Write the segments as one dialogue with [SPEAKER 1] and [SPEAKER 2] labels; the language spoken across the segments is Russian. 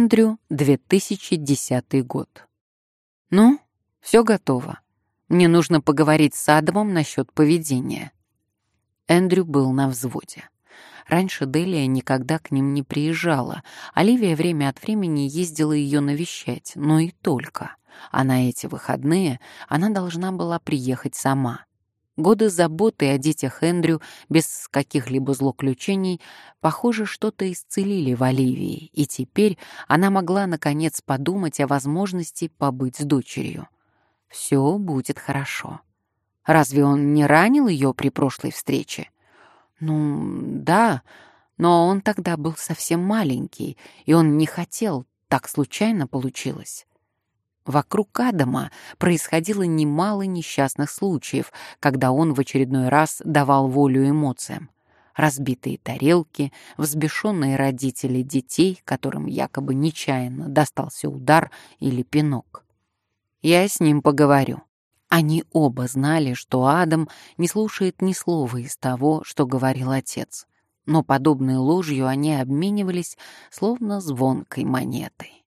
[SPEAKER 1] Эндрю, 2010 год. Ну, все готово. Мне нужно поговорить с Адамом насчет поведения. Эндрю был на взводе. Раньше Делия никогда к ним не приезжала. Оливия время от времени ездила ее навещать, но и только. А на эти выходные она должна была приехать сама. Годы заботы о детях Эндрю без каких-либо злоключений, похоже, что-то исцелили в Оливии, и теперь она могла, наконец, подумать о возможности побыть с дочерью. Все будет хорошо. Разве он не ранил ее при прошлой встрече? Ну, да, но он тогда был совсем маленький, и он не хотел, так случайно получилось. Вокруг Адама происходило немало несчастных случаев, когда он в очередной раз давал волю эмоциям. Разбитые тарелки, взбешенные родители детей, которым якобы нечаянно достался удар или пинок. Я с ним поговорю. Они оба знали, что Адам не слушает ни слова из того, что говорил отец. Но подобной ложью они обменивались, словно звонкой монетой.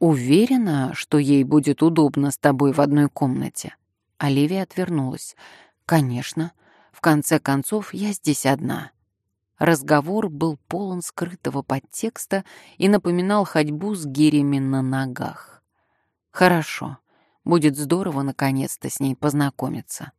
[SPEAKER 1] «Уверена, что ей будет удобно с тобой в одной комнате?» Оливия отвернулась. «Конечно. В конце концов, я здесь одна». Разговор был полон скрытого подтекста и напоминал ходьбу с гирями на ногах. «Хорошо. Будет здорово наконец-то с ней познакомиться».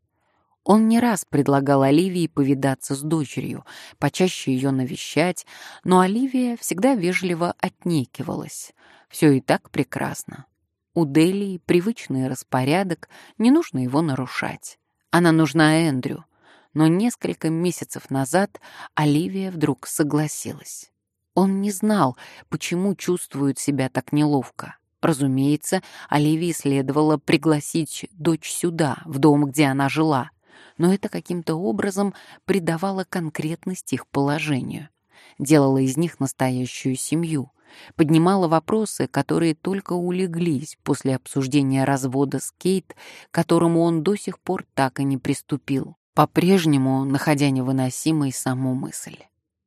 [SPEAKER 1] Он не раз предлагал Оливии повидаться с дочерью, почаще ее навещать, но Оливия всегда вежливо отнекивалась. Все и так прекрасно. У Делии привычный распорядок, не нужно его нарушать. Она нужна Эндрю. Но несколько месяцев назад Оливия вдруг согласилась. Он не знал, почему чувствует себя так неловко. Разумеется, Оливии следовало пригласить дочь сюда, в дом, где она жила — но это каким-то образом придавало конкретность их положению, делало из них настоящую семью, поднимало вопросы, которые только улеглись после обсуждения развода с Кейт, к которому он до сих пор так и не приступил, по-прежнему находя невыносимой саму мысль.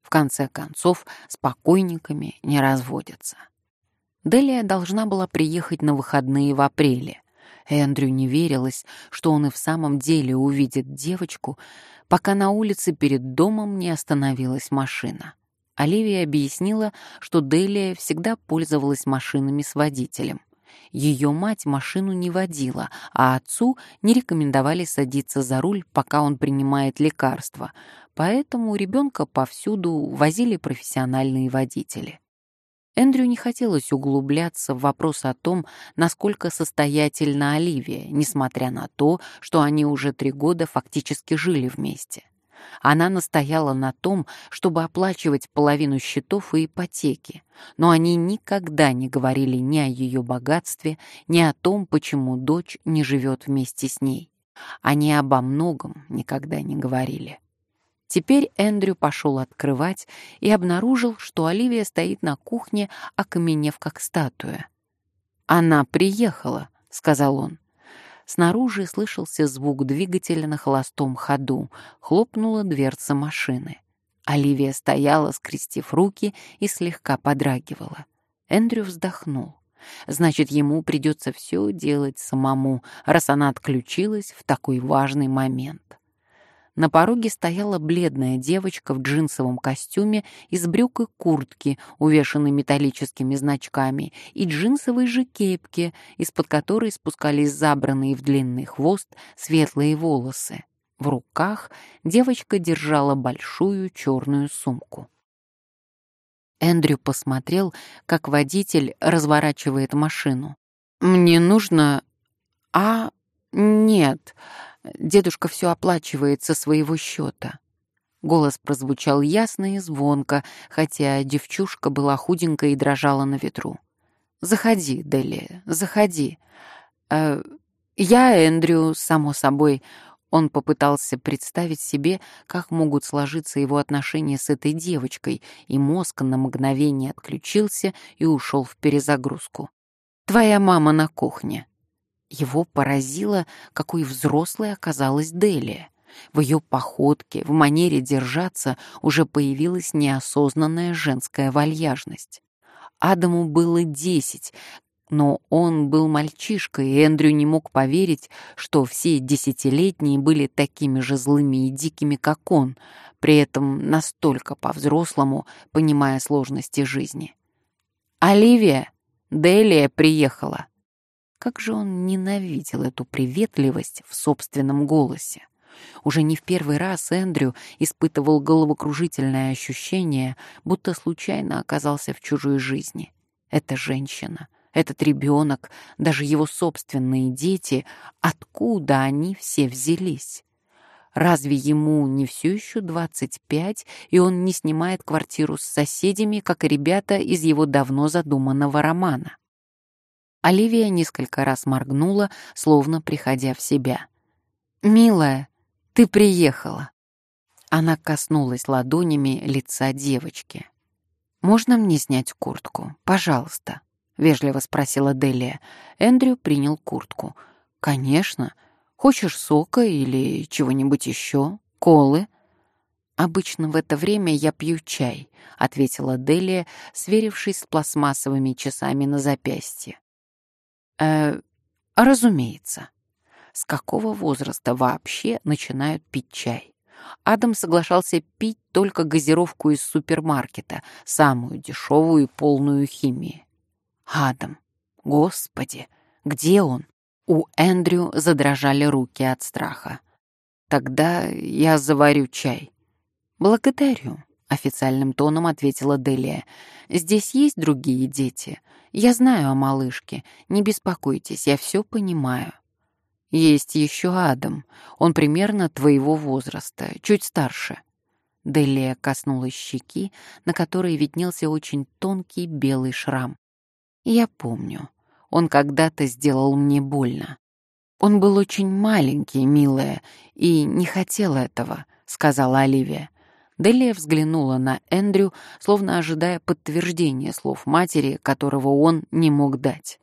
[SPEAKER 1] В конце концов, с покойниками не разводятся. Делия должна была приехать на выходные в апреле, Эндрю не верилось, что он и в самом деле увидит девочку, пока на улице перед домом не остановилась машина. Оливия объяснила, что Делия всегда пользовалась машинами с водителем. Ее мать машину не водила, а отцу не рекомендовали садиться за руль, пока он принимает лекарства, поэтому ребенка повсюду возили профессиональные водители. Эндрю не хотелось углубляться в вопрос о том, насколько состоятельна Оливия, несмотря на то, что они уже три года фактически жили вместе. Она настояла на том, чтобы оплачивать половину счетов и ипотеки, но они никогда не говорили ни о ее богатстве, ни о том, почему дочь не живет вместе с ней. Они обо многом никогда не говорили. Теперь Эндрю пошел открывать и обнаружил, что Оливия стоит на кухне, окаменев как статуя. «Она приехала», — сказал он. Снаружи слышался звук двигателя на холостом ходу, хлопнула дверца машины. Оливия стояла, скрестив руки, и слегка подрагивала. Эндрю вздохнул. Значит, ему придется все делать самому, раз она отключилась в такой важный момент. На пороге стояла бледная девочка в джинсовом костюме из брюк и куртки, увешанной металлическими значками, и джинсовой же кепки, из-под которой спускались забранные в длинный хвост светлые волосы. В руках девочка держала большую черную сумку. Эндрю посмотрел, как водитель разворачивает машину. «Мне нужно...» «А... нет...» Дедушка все оплачивает со своего счета. Голос прозвучал ясно и звонко, хотя девчушка была худенькая и дрожала на ветру. «Заходи, Дели, заходи». Э, «Я Эндрю, само собой». Он попытался представить себе, как могут сложиться его отношения с этой девочкой, и мозг на мгновение отключился и ушел в перезагрузку. «Твоя мама на кухне». Его поразило, какой взрослой оказалась Делия. В ее походке, в манере держаться уже появилась неосознанная женская вальяжность. Адаму было десять, но он был мальчишкой, и Эндрю не мог поверить, что все десятилетние были такими же злыми и дикими, как он, при этом настолько по-взрослому понимая сложности жизни. «Оливия! Делия приехала!» Как же он ненавидел эту приветливость в собственном голосе. Уже не в первый раз Эндрю испытывал головокружительное ощущение, будто случайно оказался в чужой жизни. Эта женщина, этот ребенок, даже его собственные дети, откуда они все взялись? Разве ему не все еще 25, и он не снимает квартиру с соседями, как и ребята из его давно задуманного романа? Оливия несколько раз моргнула, словно приходя в себя. «Милая, ты приехала!» Она коснулась ладонями лица девочки. «Можно мне снять куртку? Пожалуйста», — вежливо спросила Делия. Эндрю принял куртку. «Конечно. Хочешь сока или чего-нибудь еще? Колы?» «Обычно в это время я пью чай», — ответила Делия, сверившись с пластмассовыми часами на запястье. «Э, разумеется с какого возраста вообще начинают пить чай. Адам соглашался пить только газировку из супермаркета, самую дешевую и полную химии. Адам, господи, где он? У Эндрю задрожали руки от страха. Тогда я заварю чай. Благодарю, официальным тоном ответила Делия. Здесь есть другие дети. Я знаю о малышке. Не беспокойтесь, я все понимаю. Есть еще Адам. Он примерно твоего возраста, чуть старше. Делия коснулась щеки, на которой виднелся очень тонкий белый шрам. Я помню. Он когда-то сделал мне больно. Он был очень маленький, милая, и не хотел этого, сказала Оливия. Делия взглянула на Эндрю, словно ожидая подтверждения слов матери, которого он не мог дать.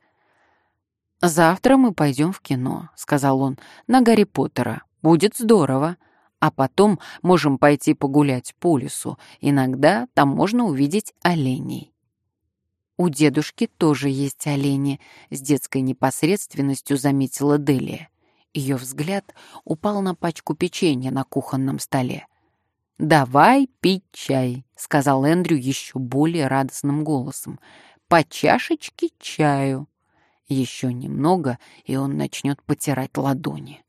[SPEAKER 1] «Завтра мы пойдем в кино», — сказал он, — «на Гарри Поттера. Будет здорово. А потом можем пойти погулять по лесу. Иногда там можно увидеть оленей». «У дедушки тоже есть олени», — с детской непосредственностью заметила Делия. Ее взгляд упал на пачку печенья на кухонном столе. «Давай пить чай», — сказал Эндрю еще более радостным голосом. «По чашечке чаю». Еще немного, и он начнет потирать ладони.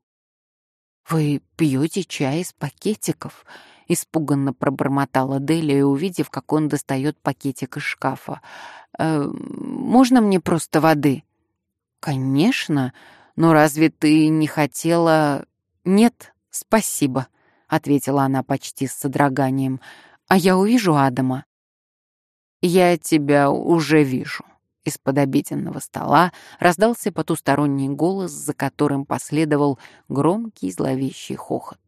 [SPEAKER 1] «Вы пьете чай из пакетиков?» — испуганно пробормотала Делия, увидев, как он достает пакетик из шкафа. «Э, «Можно мне просто воды?» «Конечно, но разве ты не хотела...» «Нет, спасибо», — ответила она почти с содроганием. «А я увижу Адама». «Я тебя уже вижу», из-под обеденного стола раздался потусторонний голос, за которым последовал громкий зловещий хохот.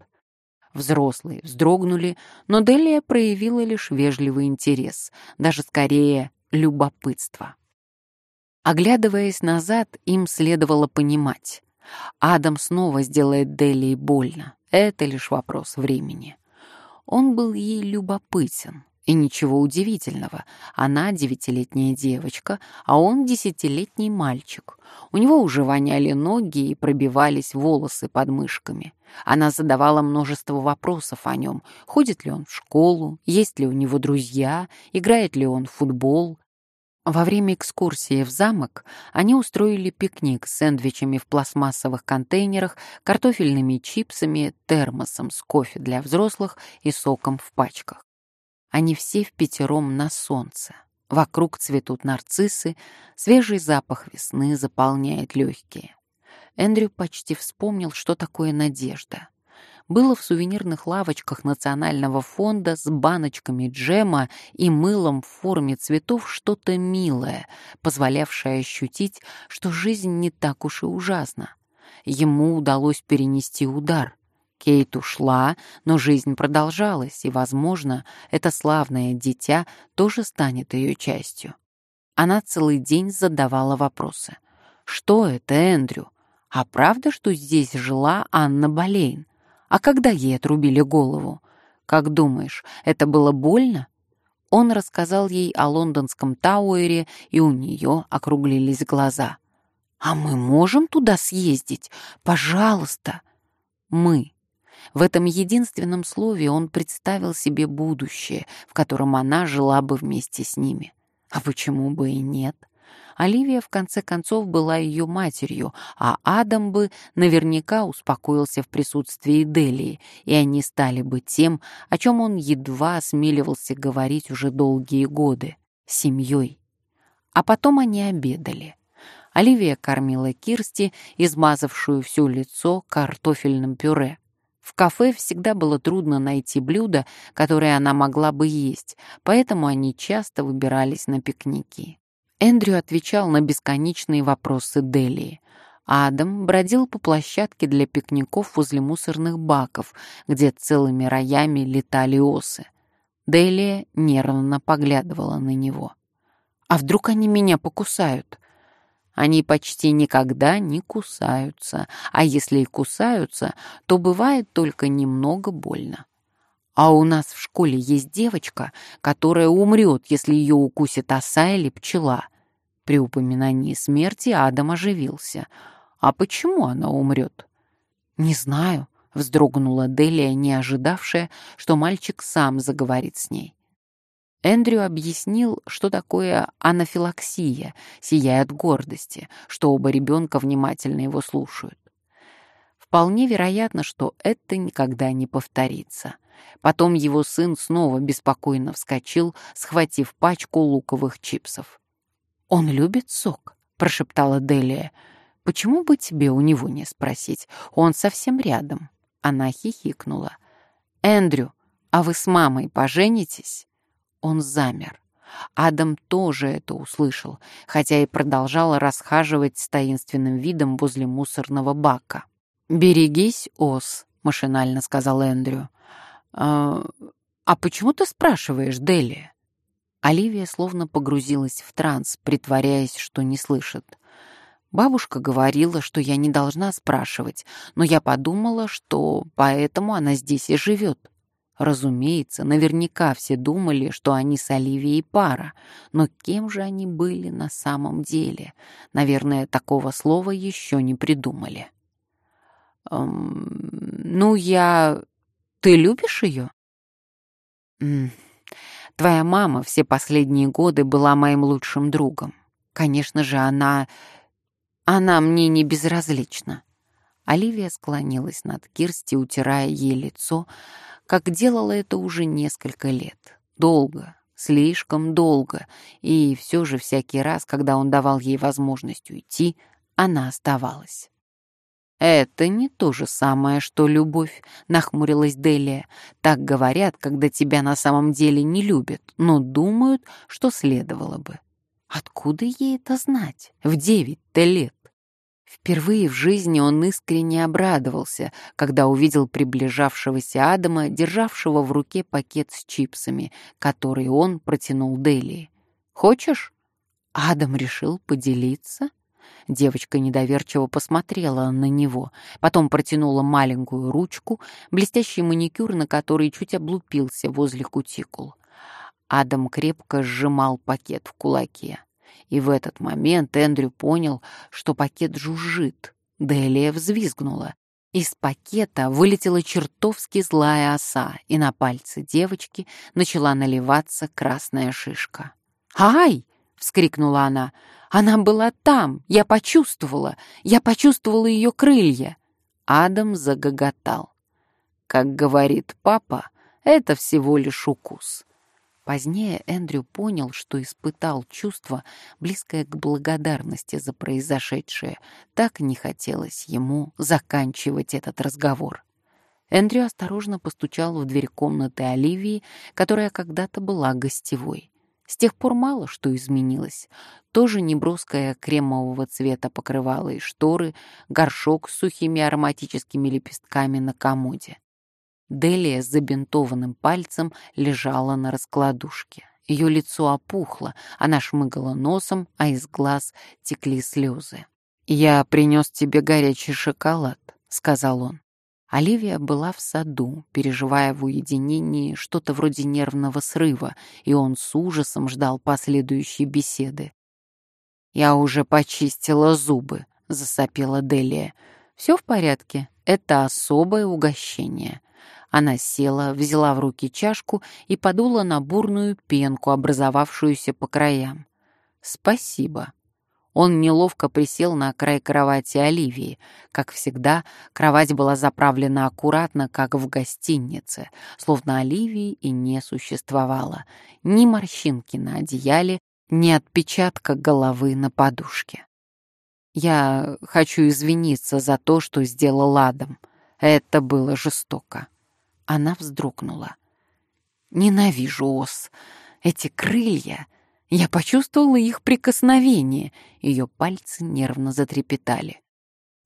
[SPEAKER 1] Взрослые вздрогнули, но Делия проявила лишь вежливый интерес, даже скорее любопытство. Оглядываясь назад, им следовало понимать. Адам снова сделает Делии больно. Это лишь вопрос времени. Он был ей любопытен, и ничего удивительного, она девятилетняя девочка, а он десятилетний мальчик. У него уже воняли ноги и пробивались волосы под мышками. Она задавала множество вопросов о нем. Ходит ли он в школу, есть ли у него друзья, играет ли он в футбол. Во время экскурсии в замок они устроили пикник с сэндвичами в пластмассовых контейнерах, картофельными чипсами, термосом с кофе для взрослых и соком в пачках. Они все в пятером на солнце. Вокруг цветут нарциссы, свежий запах весны заполняет легкие. Эндрю почти вспомнил, что такое надежда. Было в сувенирных лавочках Национального фонда с баночками джема и мылом в форме цветов что-то милое, позволявшее ощутить, что жизнь не так уж и ужасна. Ему удалось перенести удар — Кейт ушла, но жизнь продолжалась, и, возможно, это славное дитя тоже станет ее частью. Она целый день задавала вопросы. «Что это, Эндрю? А правда, что здесь жила Анна Болейн? А когда ей отрубили голову? Как думаешь, это было больно?» Он рассказал ей о лондонском Тауэре, и у нее округлились глаза. «А мы можем туда съездить? Пожалуйста!» «Мы». В этом единственном слове он представил себе будущее, в котором она жила бы вместе с ними. А почему бы и нет? Оливия, в конце концов, была ее матерью, а Адам бы наверняка успокоился в присутствии Делии, и они стали бы тем, о чем он едва осмеливался говорить уже долгие годы — семьей. А потом они обедали. Оливия кормила Кирсти, измазавшую все лицо картофельным пюре. В кафе всегда было трудно найти блюдо, которое она могла бы есть, поэтому они часто выбирались на пикники. Эндрю отвечал на бесконечные вопросы Делии. Адам бродил по площадке для пикников возле мусорных баков, где целыми роями летали осы. Делия нервно поглядывала на него. «А вдруг они меня покусают?» Они почти никогда не кусаются, а если и кусаются, то бывает только немного больно. А у нас в школе есть девочка, которая умрет, если ее укусит оса или пчела. При упоминании смерти Адам оживился. А почему она умрет? Не знаю, вздрогнула Делия, не ожидавшая, что мальчик сам заговорит с ней. Эндрю объяснил, что такое анафилаксия, сияя от гордости, что оба ребенка внимательно его слушают. Вполне вероятно, что это никогда не повторится. Потом его сын снова беспокойно вскочил, схватив пачку луковых чипсов. «Он любит сок», — прошептала Делия. «Почему бы тебе у него не спросить? Он совсем рядом». Она хихикнула. «Эндрю, а вы с мамой поженитесь?» Он замер. Адам тоже это услышал, хотя и продолжал расхаживать с таинственным видом возле мусорного бака. «Берегись, Ос», — машинально сказал Эндрю. «А, а почему ты спрашиваешь, Дели?» Оливия словно погрузилась в транс, притворяясь, что не слышит. Бабушка говорила, что я не должна спрашивать, но я подумала, что поэтому она здесь и живет. Разумеется, наверняка все думали, что они с Оливией пара, но кем же они были на самом деле? Наверное, такого слова еще не придумали. Эм, «Ну, я... Ты любишь ее?» «Твоя мама все последние годы была моим лучшим другом. Конечно же, она... Она мне не безразлична». Оливия склонилась над Кирсти, утирая ей лицо, как делала это уже несколько лет. Долго, слишком долго, и все же всякий раз, когда он давал ей возможность уйти, она оставалась. «Это не то же самое, что любовь», — нахмурилась Делия. «Так говорят, когда тебя на самом деле не любят, но думают, что следовало бы». Откуда ей это знать? В девять-то лет. Впервые в жизни он искренне обрадовался, когда увидел приближавшегося Адама, державшего в руке пакет с чипсами, который он протянул Делии. «Хочешь?» Адам решил поделиться. Девочка недоверчиво посмотрела на него, потом протянула маленькую ручку, блестящий маникюр, на который чуть облупился возле кутикул. Адам крепко сжимал пакет в кулаке. И в этот момент Эндрю понял, что пакет жужжит. Делия взвизгнула. Из пакета вылетела чертовски злая оса, и на пальце девочки начала наливаться красная шишка. «Ай!» — вскрикнула она. Она была там, я почувствовала, я почувствовала ее крылья. Адам загоготал. Как говорит папа, это всего лишь укус. Позднее Эндрю понял, что испытал чувство, близкое к благодарности за произошедшее. Так не хотелось ему заканчивать этот разговор. Эндрю осторожно постучал в дверь комнаты Оливии, которая когда-то была гостевой. С тех пор мало что изменилось. Тоже неброское кремового цвета покрывало и шторы, горшок с сухими ароматическими лепестками на комоде. Делия с забинтованным пальцем лежала на раскладушке. Ее лицо опухло, она шмыгала носом, а из глаз текли слезы. «Я принес тебе горячий шоколад», — сказал он. Оливия была в саду, переживая в уединении что-то вроде нервного срыва, и он с ужасом ждал последующей беседы. «Я уже почистила зубы», — засопела Делия. «Все в порядке. Это особое угощение». Она села, взяла в руки чашку и подула на бурную пенку, образовавшуюся по краям. «Спасибо». Он неловко присел на край кровати Оливии. Как всегда, кровать была заправлена аккуратно, как в гостинице, словно Оливии и не существовало. Ни морщинки на одеяле, ни отпечатка головы на подушке. «Я хочу извиниться за то, что сделал Адам. Это было жестоко». Она вздрогнула. «Ненавижу ос. Эти крылья...» Я почувствовала их прикосновение. Ее пальцы нервно затрепетали.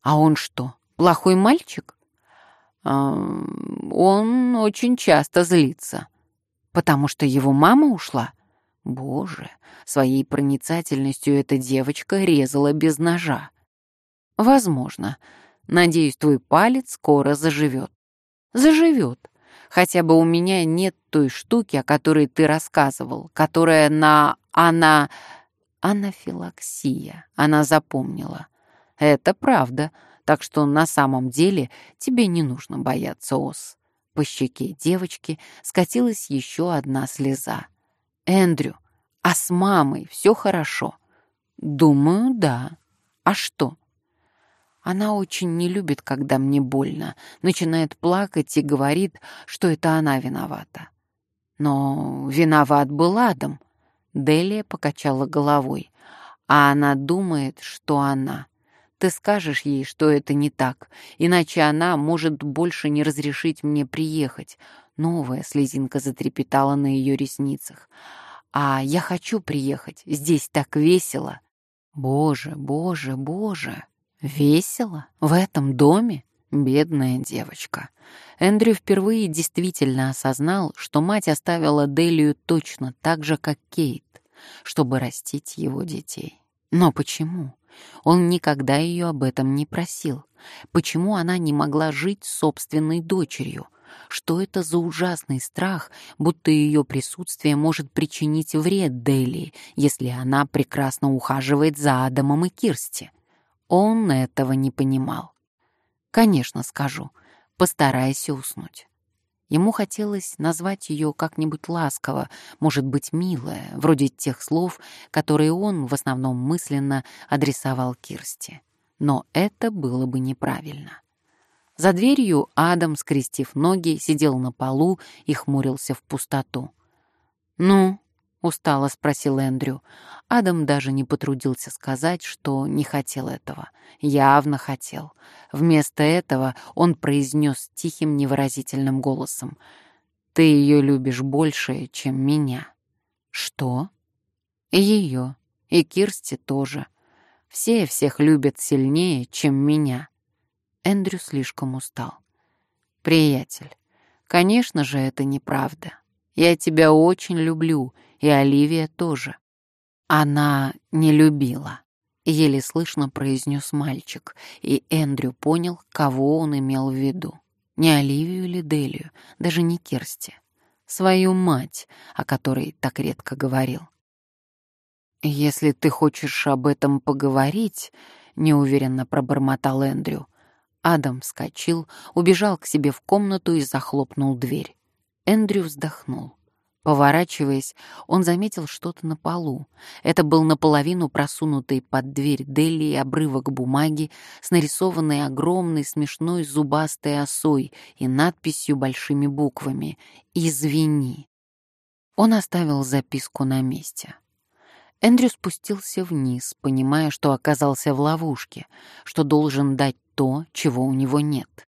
[SPEAKER 1] «А он что, плохой мальчик?» а, «Он очень часто злится. Потому что его мама ушла?» Боже, своей проницательностью эта девочка резала без ножа. Возможно. Надеюсь, твой палец скоро заживет. Заживет. Хотя бы у меня нет той штуки, о которой ты рассказывал, которая на она... Анафилаксия, она запомнила. Это правда, так что на самом деле тебе не нужно бояться ос. По щеке девочки скатилась еще одна слеза. «Эндрю, а с мамой все хорошо?» «Думаю, да. А что?» Она очень не любит, когда мне больно, начинает плакать и говорит, что это она виновата. Но виноват был Адам. Делия покачала головой. А она думает, что она. Ты скажешь ей, что это не так, иначе она может больше не разрешить мне приехать. Новая слезинка затрепетала на ее ресницах. А я хочу приехать, здесь так весело. Боже, боже, боже, весело в этом доме? Бедная девочка. Эндрю впервые действительно осознал, что мать оставила Делию точно так же, как Кейт, чтобы растить его детей. Но почему? Он никогда ее об этом не просил. Почему она не могла жить собственной дочерью? Что это за ужасный страх, будто ее присутствие может причинить вред Дели, если она прекрасно ухаживает за Адамом и Кирсти? Он этого не понимал. «Конечно, скажу. Постарайся уснуть». Ему хотелось назвать ее как-нибудь ласково, может быть, милая, вроде тех слов, которые он в основном мысленно адресовал Кирсти. Но это было бы неправильно. За дверью Адам, скрестив ноги, сидел на полу и хмурился в пустоту. «Ну, — устало спросил Эндрю. Адам даже не потрудился сказать, что не хотел этого. Явно хотел. Вместо этого он произнес тихим невыразительным голосом. «Ты ее любишь больше, чем меня». «Что?» «И ее, и Кирсти тоже. Все всех любят сильнее, чем меня». Эндрю слишком устал. «Приятель, конечно же, это неправда. Я тебя очень люблю, и Оливия тоже. Она не любила. Еле слышно произнес мальчик, и Эндрю понял, кого он имел в виду. Не Оливию или Делию, даже не Керсти. Свою мать, о которой так редко говорил. «Если ты хочешь об этом поговорить», — неуверенно пробормотал Эндрю. Адам вскочил, убежал к себе в комнату и захлопнул дверь. Эндрю вздохнул. Поворачиваясь, он заметил что-то на полу. Это был наполовину просунутый под дверь Дели обрывок бумаги с нарисованной огромной смешной зубастой осой и надписью большими буквами «Извини». Он оставил записку на месте. Эндрю спустился вниз, понимая, что оказался в ловушке, что должен дать то, чего у него нет.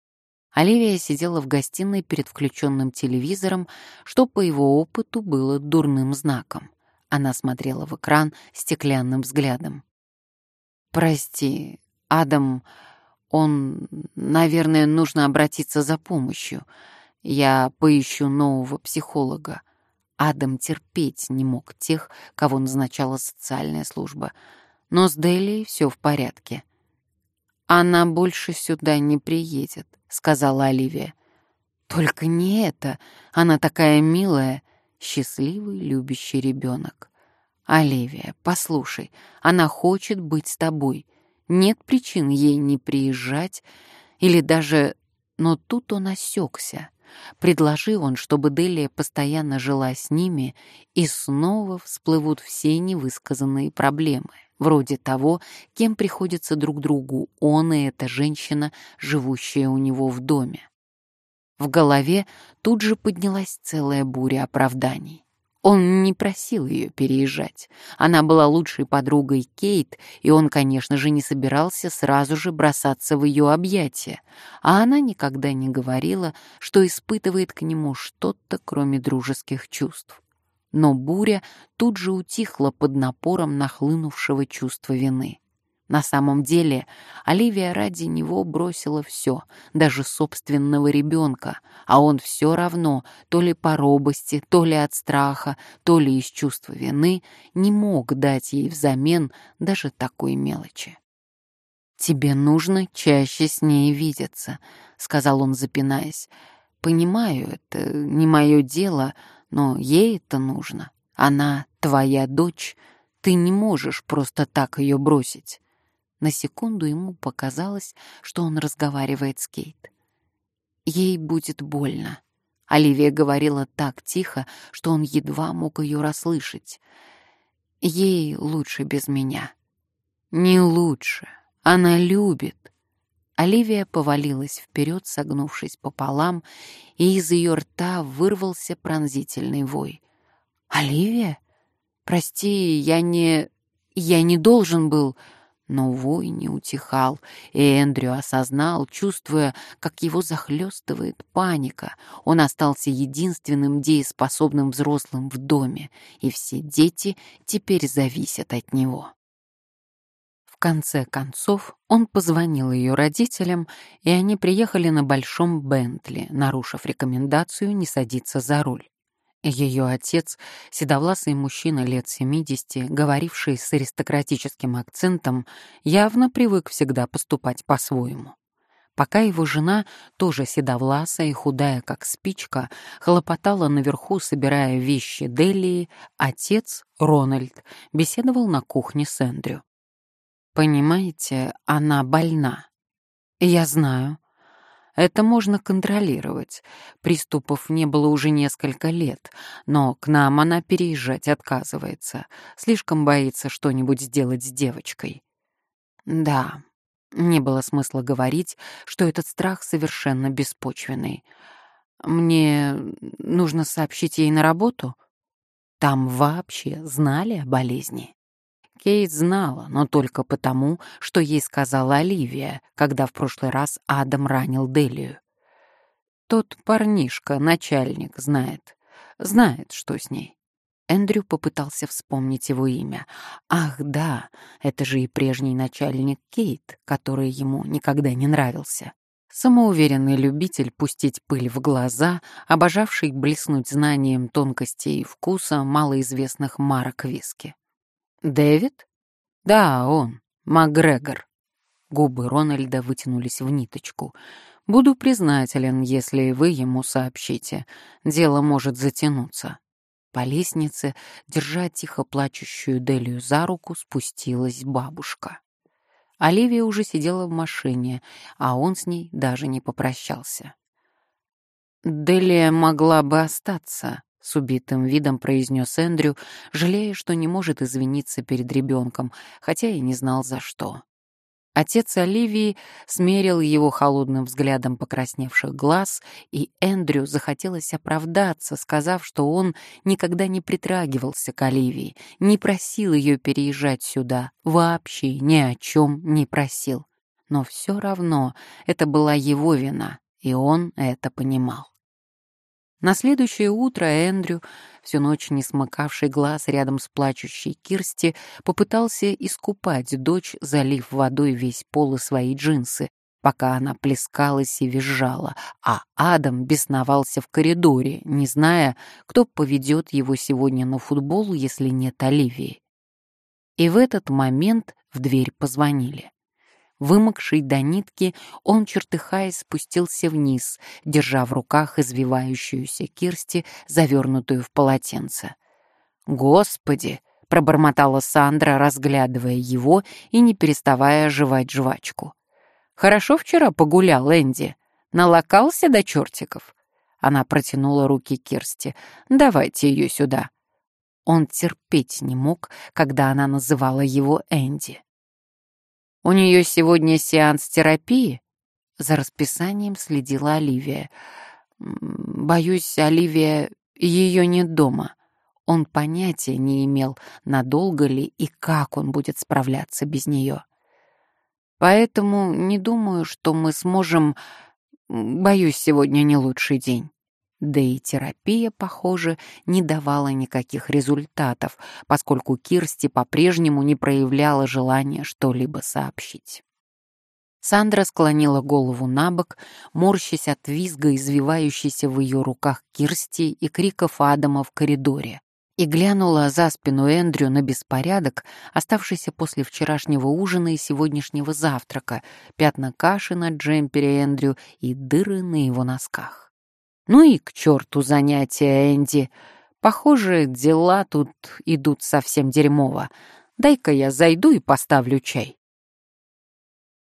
[SPEAKER 1] Оливия сидела в гостиной перед включенным телевизором, что по его опыту было дурным знаком. Она смотрела в экран стеклянным взглядом. «Прости, Адам, он, наверное, нужно обратиться за помощью. Я поищу нового психолога». Адам терпеть не мог тех, кого назначала социальная служба. Но с Делией все в порядке. Она больше сюда не приедет сказала Оливия. «Только не это. Она такая милая, счастливый, любящий ребенок. Оливия, послушай, она хочет быть с тобой. Нет причин ей не приезжать или даже... Но тут он осекся. Предложи он, чтобы Делия постоянно жила с ними, и снова всплывут все невысказанные проблемы, вроде того, кем приходится друг другу он и эта женщина, живущая у него в доме. В голове тут же поднялась целая буря оправданий. Он не просил ее переезжать. Она была лучшей подругой Кейт, и он, конечно же, не собирался сразу же бросаться в ее объятия. А она никогда не говорила, что испытывает к нему что-то, кроме дружеских чувств. Но буря тут же утихла под напором нахлынувшего чувства вины. На самом деле Оливия ради него бросила все, даже собственного ребенка, а он все равно, то ли по робости, то ли от страха, то ли из чувства вины, не мог дать ей взамен даже такой мелочи. «Тебе нужно чаще с ней видеться», — сказал он, запинаясь. «Понимаю, это не мое дело, но ей это нужно. Она твоя дочь, ты не можешь просто так ее бросить». На секунду ему показалось, что он разговаривает с Кейт. «Ей будет больно». Оливия говорила так тихо, что он едва мог ее расслышать. «Ей лучше без меня». «Не лучше. Она любит». Оливия повалилась вперед, согнувшись пополам, и из ее рта вырвался пронзительный вой. «Оливия? Прости, я не... я не должен был...» Но вой не утихал, и Эндрю осознал, чувствуя, как его захлестывает паника. Он остался единственным дееспособным взрослым в доме, и все дети теперь зависят от него. Конце концов, он позвонил ее родителям, и они приехали на большом Бентли, нарушив рекомендацию не садиться за руль. Ее отец, седовласый мужчина лет 70, говоривший с аристократическим акцентом, явно привык всегда поступать по-своему. Пока его жена, тоже седовласая и худая, как спичка, хлопотала наверху, собирая вещи Делии, отец, Рональд, беседовал на кухне с Эндрю. «Понимаете, она больна». «Я знаю», это можно контролировать. Приступов не было уже несколько лет, но к нам она переезжать отказывается. Слишком боится что-нибудь сделать с девочкой. Да, не было смысла говорить, что этот страх совершенно беспочвенный. Мне нужно сообщить ей на работу? Там вообще знали о болезни? Кейт знала, но только потому, что ей сказала Оливия, когда в прошлый раз Адам ранил Делию. Тот парнишка, начальник, знает. Знает, что с ней. Эндрю попытался вспомнить его имя. Ах, да, это же и прежний начальник Кейт, который ему никогда не нравился. Самоуверенный любитель пустить пыль в глаза, обожавший блеснуть знанием тонкостей и вкуса малоизвестных марок виски. «Дэвид?» «Да, он. Макгрегор». Губы Рональда вытянулись в ниточку. «Буду признателен, если вы ему сообщите. Дело может затянуться». По лестнице, держа тихо плачущую Делию за руку, спустилась бабушка. Оливия уже сидела в машине, а он с ней даже не попрощался. «Делия могла бы остаться», — с убитым видом произнес Эндрю, жалея, что не может извиниться перед ребенком, хотя и не знал за что. Отец Оливии смерил его холодным взглядом покрасневших глаз, и Эндрю захотелось оправдаться, сказав, что он никогда не притрагивался к Оливии, не просил ее переезжать сюда, вообще ни о чем не просил. Но все равно это была его вина, и он это понимал. На следующее утро Эндрю, всю ночь не смыкавший глаз рядом с плачущей Кирсти, попытался искупать дочь, залив водой весь пол и свои джинсы, пока она плескалась и визжала, а Адам бесновался в коридоре, не зная, кто поведет его сегодня на футбол, если нет Оливии. И в этот момент в дверь позвонили. Вымокший до нитки, он, чертыхаясь, спустился вниз, держа в руках извивающуюся Кирсти, завернутую в полотенце. «Господи!» — пробормотала Сандра, разглядывая его и не переставая жевать жвачку. «Хорошо вчера погулял Энди. Налокался до чертиков?» Она протянула руки Кирсти. «Давайте ее сюда». Он терпеть не мог, когда она называла его Энди. «У нее сегодня сеанс терапии?» За расписанием следила Оливия. «Боюсь, Оливия, ее нет дома». Он понятия не имел, надолго ли и как он будет справляться без нее. «Поэтому не думаю, что мы сможем... Боюсь, сегодня не лучший день». Да и терапия, похоже, не давала никаких результатов, поскольку Кирсти по-прежнему не проявляла желания что-либо сообщить. Сандра склонила голову на бок, морщась от визга, извивающейся в ее руках Кирсти и криков Адама в коридоре, и глянула за спину Эндрю на беспорядок, оставшийся после вчерашнего ужина и сегодняшнего завтрака, пятна каши на джемпере Эндрю и дыры на его носках. Ну и к черту занятия, Энди. Похоже, дела тут идут совсем дерьмово. Дай-ка я зайду и поставлю чай.